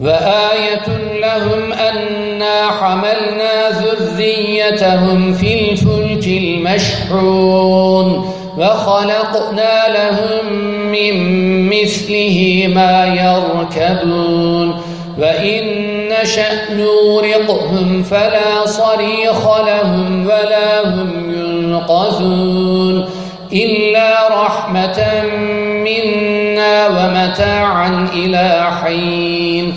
وآية لهم أنا حملنا ذريتهم في الفلك المشحون وخلقنا لهم من مثله ما يركبون وإن نشأ نورقهم فلا صريخ لهم ولا هم ينقذون إلا رحمة منا ومتاعا إلى حين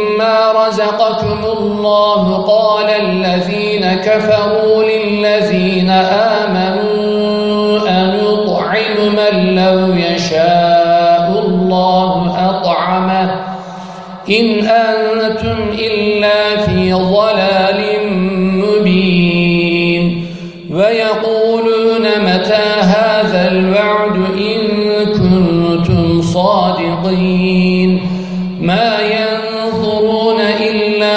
رزقكم الله قال الذين كفروا للذين آمنوا أن يطعم من لو يشاء الله أطعمه إن أنتم إلا في ضلال مبين ويقولون متى هذا الوعد إن كنتم صادقين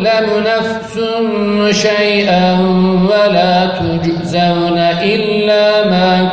تظلم نفس شيئا ولا تجزون إلا ما